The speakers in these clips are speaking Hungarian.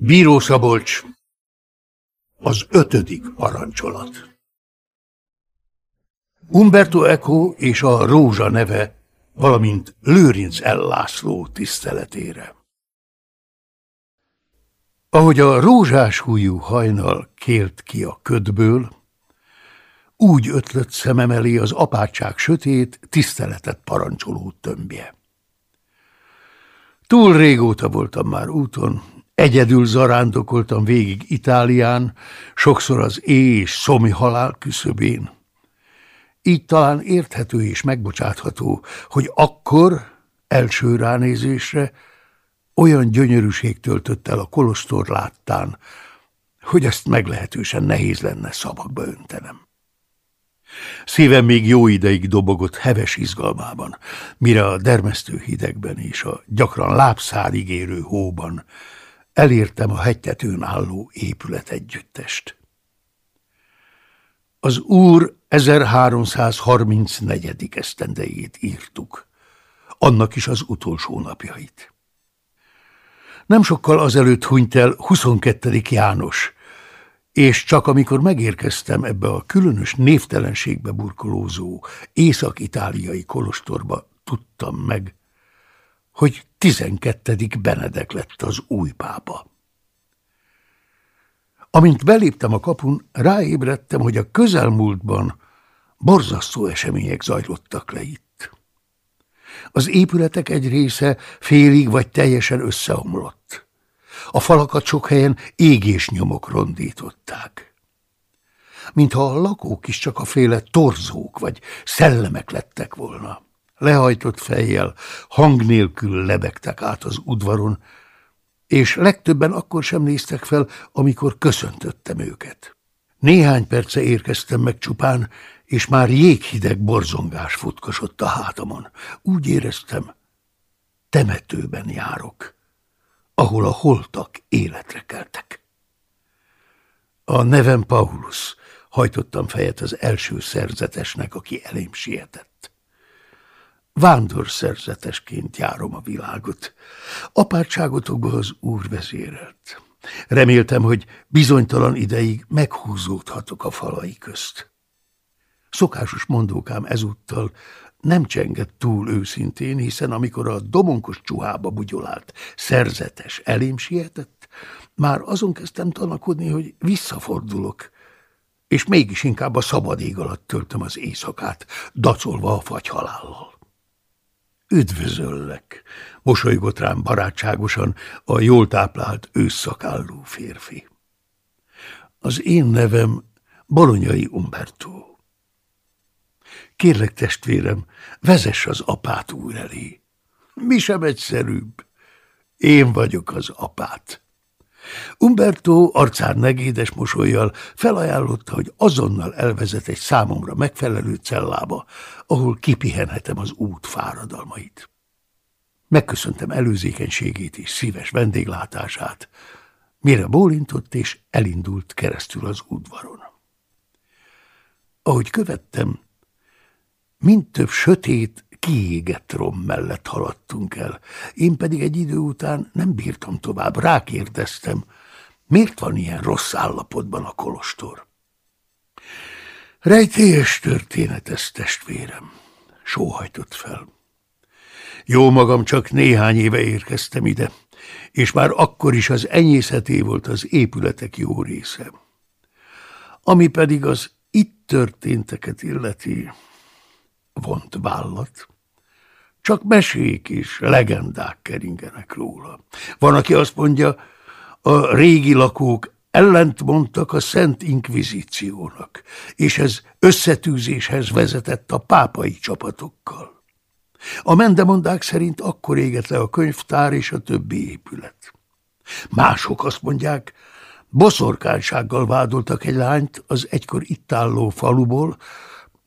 Bíró Szabolcs, az ötödik parancsolat. Umberto Eco és a Rózsa neve, valamint Lőrinc Ellászló tiszteletére. Ahogy a rózsás hújú hajnal kélt ki a ködből, úgy ötlött szemem elé az apátság sötét, tiszteletet parancsoló tömbje. Túl régóta voltam már úton, egyedül zarándokoltam végig Itálián, sokszor az éj és szomi halál küszöbén. Így talán érthető és megbocsátható, hogy akkor, első ránézésre, olyan gyönyörűség töltött el a kolostor láttán, hogy ezt meglehetősen nehéz lenne szavakba öntenem. Szívem még jó ideig dobogott heves izgalmában, mire a dermesztő hidegben és a gyakran lábszárig érő hóban elértem a hegytetőn álló épület együttest. Az úr 1334. esztendejét írtuk, annak is az utolsó napjait. Nem sokkal azelőtt hunyt el 22. János, és csak amikor megérkeztem ebbe a különös névtelenségbe burkolózó észak-itáliai kolostorba, tudtam meg, hogy tizenkettedik Benedek lett az új pápa. Amint beléptem a kapun, ráébredtem, hogy a közelmúltban borzasztó események zajlottak le itt. Az épületek egy része félig vagy teljesen összeomlott. A falakat sok helyen égésnyomok rondították. Mintha a lakók is csak a féle torzók vagy szellemek lettek volna. Lehajtott fejjel, hang nélkül lebegtek át az udvaron, és legtöbben akkor sem néztek fel, amikor köszöntöttem őket. Néhány perce érkeztem meg csupán, és már jéghideg borzongás futkosott a hátamon. Úgy éreztem, temetőben járok ahol a holtak életre keltek. A nevem Paulus, hajtottam fejet az első szerzetesnek, aki elém sietett. Vándor szerzetesként járom a világot. Apátságotokba az úr vezérelt. Reméltem, hogy bizonytalan ideig meghúzódhatok a falai közt. Szokásos mondókám ezúttal nem csengett túl őszintén, hiszen amikor a domonkos csuhába bugyolált szerzetes elém sietett, már azon kezdtem tanakodni, hogy visszafordulok, és mégis inkább a szabad ég alatt töltöm az éjszakát, dacolva a fagyhalállal. Üdvözöllek, mosolygott rám barátságosan a jól táplált ősszakálló férfi. Az én nevem Bolonyai Umberto. Kérlek, testvérem, vezess az apát úr elé. Mi sem egyszerűbb. Én vagyok az apát. Umberto arcán negédes mosolyjal felajánlotta, hogy azonnal elvezet egy számomra megfelelő cellába, ahol kipihenhetem az út fáradalmait. Megköszöntem előzékenységét és szíves vendéglátását, mire bólintott és elindult keresztül az udvaron. Ahogy követtem, Mind több sötét, kiégett rom mellett haladtunk el. Én pedig egy idő után nem bírtam tovább, rákérdeztem, miért van ilyen rossz állapotban a kolostor? Rejtélyes történet ez, testvérem, sóhajtott fel. Jó magam csak néhány éve érkeztem ide, és már akkor is az enyészeté volt az épületek jó része. Ami pedig az itt történteket illeti, vont vállat. Csak mesék és legendák keringenek róla. Van, aki azt mondja, a régi lakók ellent mondtak a Szent Inkvizíciónak, és ez összetűzéshez vezetett a pápai csapatokkal. A mendemondák szerint akkor égett le a könyvtár és a többi épület. Mások azt mondják, boszorkánysággal vádoltak egy lányt az egykor itt álló faluból,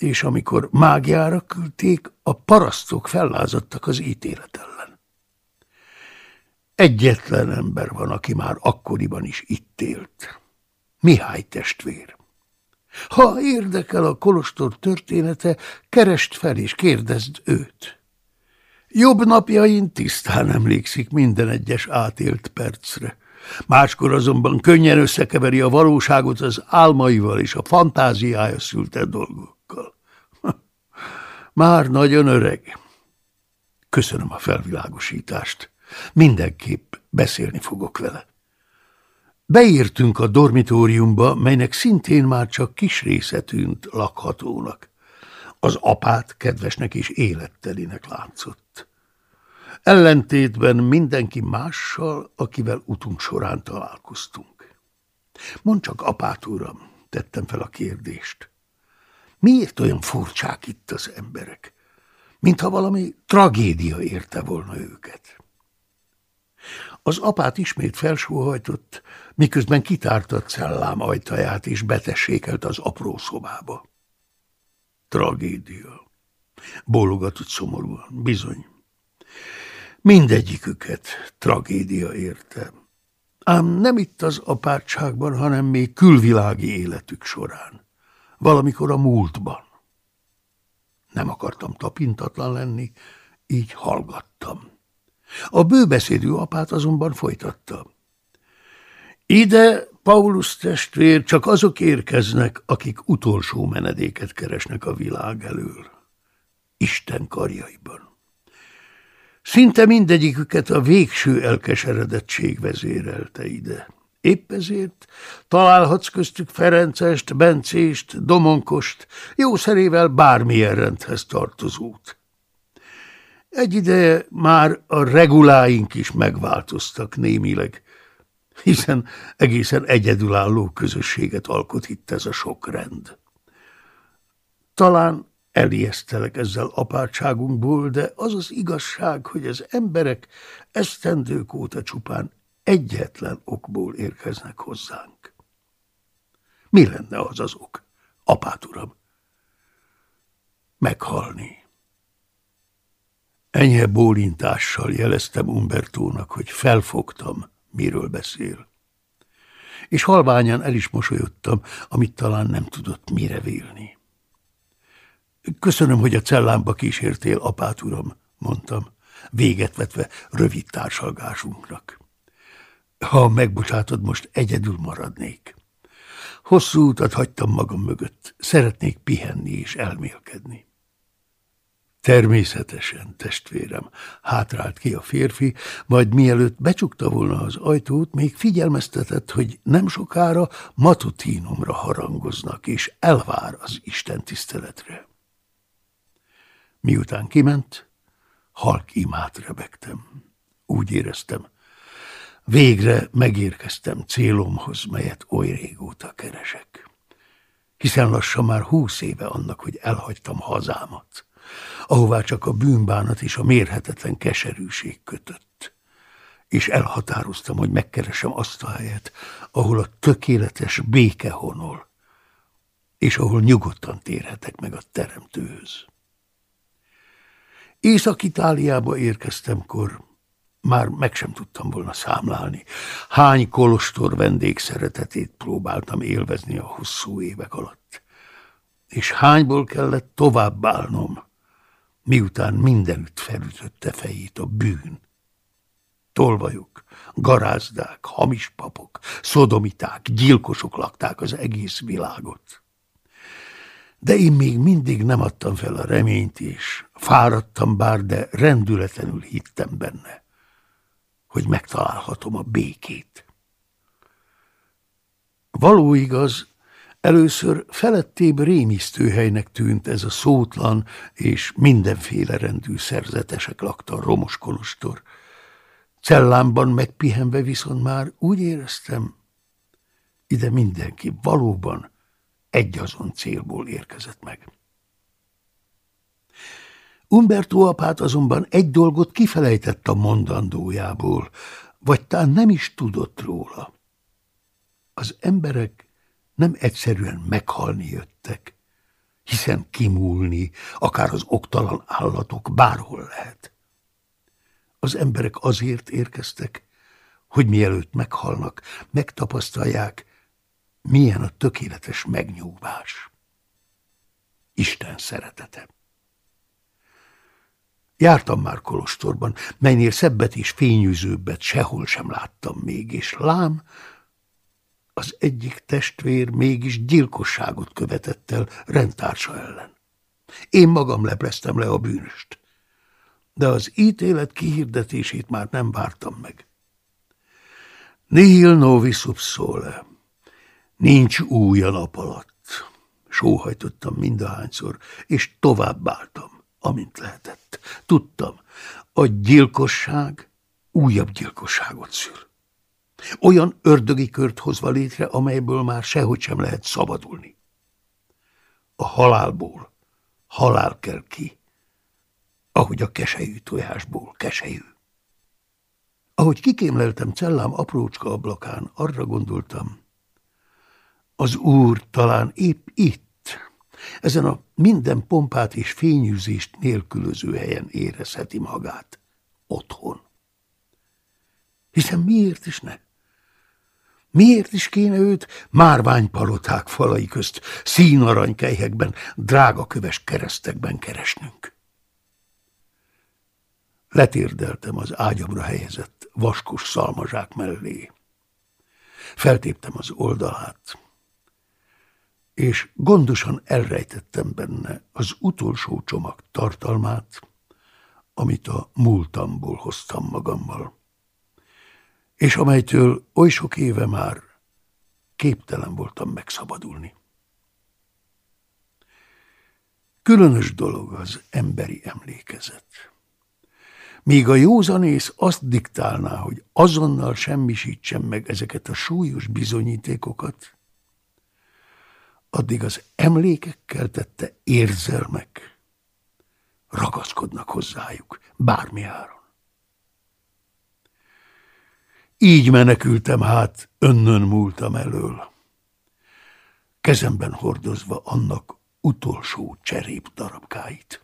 és amikor mágiára küldték, a parasztok fellázadtak az ítélet ellen. Egyetlen ember van, aki már akkoriban is itt élt. Mihály testvér. Ha érdekel a kolostor története, kerest fel és kérdezd őt. Jobb napjain tisztán emlékszik minden egyes átélt percre. Máskor azonban könnyen összekeveri a valóságot az álmaival és a fantáziája szülte dolgokkal. Már nagyon öreg. Köszönöm a felvilágosítást. Mindenképp beszélni fogok vele. Beírtünk a dormitóriumba, melynek szintén már csak kis része tűnt lakhatónak. Az apát kedvesnek és élettelinek látszott. Ellentétben mindenki mással, akivel utunk során találkoztunk. Mondd csak, apát uram, tettem fel a kérdést. Miért olyan furcsák itt az emberek? Mintha valami tragédia érte volna őket. Az apát ismét felsóhajtott, miközben kitárta a cellám ajtaját és betessékelt az apró szobába. Tragédia. Bólogatott szomorúan. Bizony. Mindegyiküket tragédia érte. Ám nem itt az apátságban, hanem még külvilági életük során. Valamikor a múltban. Nem akartam tapintatlan lenni, így hallgattam. A bőbeszédű apát azonban folytatta. Ide, Paulus testvér, csak azok érkeznek, akik utolsó menedéket keresnek a világ elől. Isten karjaiban. Szinte mindegyiküket a végső elkeseredettség vezérelte ide. Épp ezért találhatsz köztük Ferencest, Bencést, Domonkost, jószerével bármilyen rendhez tartozót. Egy ideje már a reguláink is megváltoztak némileg, hiszen egészen egyedülálló közösséget alkot itt ez a sok rend. Talán elijesztelek ezzel apátságunkból, de az az igazság, hogy az emberek esztendők óta csupán egyetlen okból érkeznek hozzánk. Mi lenne az az ok, apát uram? Meghalni. Enyhe bólintással jeleztem Umbertónak, hogy felfogtam, miről beszél. És halványan el is mosolyodtam, amit talán nem tudott mire vélni. Köszönöm, hogy a cellámba kísértél, apát uram, mondtam, véget vetve rövid társalgásunknak. Ha megbocsátod, most egyedül maradnék. Hosszú utat hagytam magam mögött, szeretnék pihenni és elmélkedni. Természetesen, testvérem, hátrált ki a férfi, majd mielőtt becsukta volna az ajtót, még figyelmeztetett, hogy nem sokára matutínumra harangoznak, és elvár az Isten tiszteletre. Miután kiment, halk imát rebegtem. Úgy éreztem, végre megérkeztem célomhoz, melyet oly régóta keresek. Hiszen lassan már húsz éve annak, hogy elhagytam hazámat ahová csak a bűnbánat és a mérhetetlen keserűség kötött. És elhatároztam, hogy megkeresem azt a helyet, ahol a tökéletes béke honol, és ahol nyugodtan térhetek meg a teremtőhöz. Észak-Itáliába érkeztemkor már meg sem tudtam volna számlálni. Hány kolostor vendég szeretetét próbáltam élvezni a hosszú évek alatt. És hányból kellett tovább állnom, miután mindenütt felütötte fejét a bűn. Tolvajok, garázdák, hamis papok, szodomiták, gyilkosok lakták az egész világot. De én még mindig nem adtam fel a reményt, és fáradtam bár, de rendületlenül hittem benne, hogy megtalálhatom a békét. Való igaz, Először felettébb rémisztő helynek tűnt ez a szótlan és mindenféle rendű szerzetesek lakta romos kolostor. Cellámban megpihenve viszont már úgy éreztem, ide mindenki valóban egyazon célból érkezett meg. Umberto apát azonban egy dolgot kifelejtett a mondandójából, vagy talán nem is tudott róla. Az emberek nem egyszerűen meghalni jöttek, hiszen kimúlni, akár az oktalan állatok bárhol lehet. Az emberek azért érkeztek, hogy mielőtt meghalnak, megtapasztalják, milyen a tökéletes megnyugvás. Isten szeretete. Jártam már kolostorban, melynél szebbet és fényűzőbbet sehol sem láttam még, és lám, az egyik testvér mégis gyilkosságot követett el rendtársa ellen. Én magam lepleztem le a bűnöst, de az ítélet kihirdetését már nem vártam meg. Nihil novi subsole. Nincs új a nap alatt. Sóhajtottam mindahányszor, és továbbáltam, amint lehetett. Tudtam, a gyilkosság újabb gyilkosságot szül. Olyan ördögi kört hozva létre, amelyből már sehogy sem lehet szabadulni. A halálból halál kell ki, ahogy a kesejű tojásból kesejű. Ahogy kikémleltem cellám aprócska ablakán, arra gondoltam, az úr talán épp itt, ezen a minden pompát és fényűzést nélkülöző helyen érezheti magát, otthon. Hiszen miért is ne? Miért is kéne őt márványpaloták falai közt, színaranykelyhekben, drága köves keresztekben keresnünk? Letérdeltem az ágyamra helyezett vaskos szalmazsák mellé. Feltéptem az oldalát, és gondosan elrejtettem benne az utolsó csomag tartalmát, amit a múltamból hoztam magammal és amelytől oly sok éve már képtelen voltam megszabadulni. Különös dolog az emberi emlékezet. Míg a józanész azt diktálná, hogy azonnal semmisítsen meg ezeket a súlyos bizonyítékokat, addig az emlékekkel tette érzelmek ragaszkodnak hozzájuk bármi áron. Így menekültem hát önnön múltam elől, kezemben hordozva annak utolsó cserép darabkáit.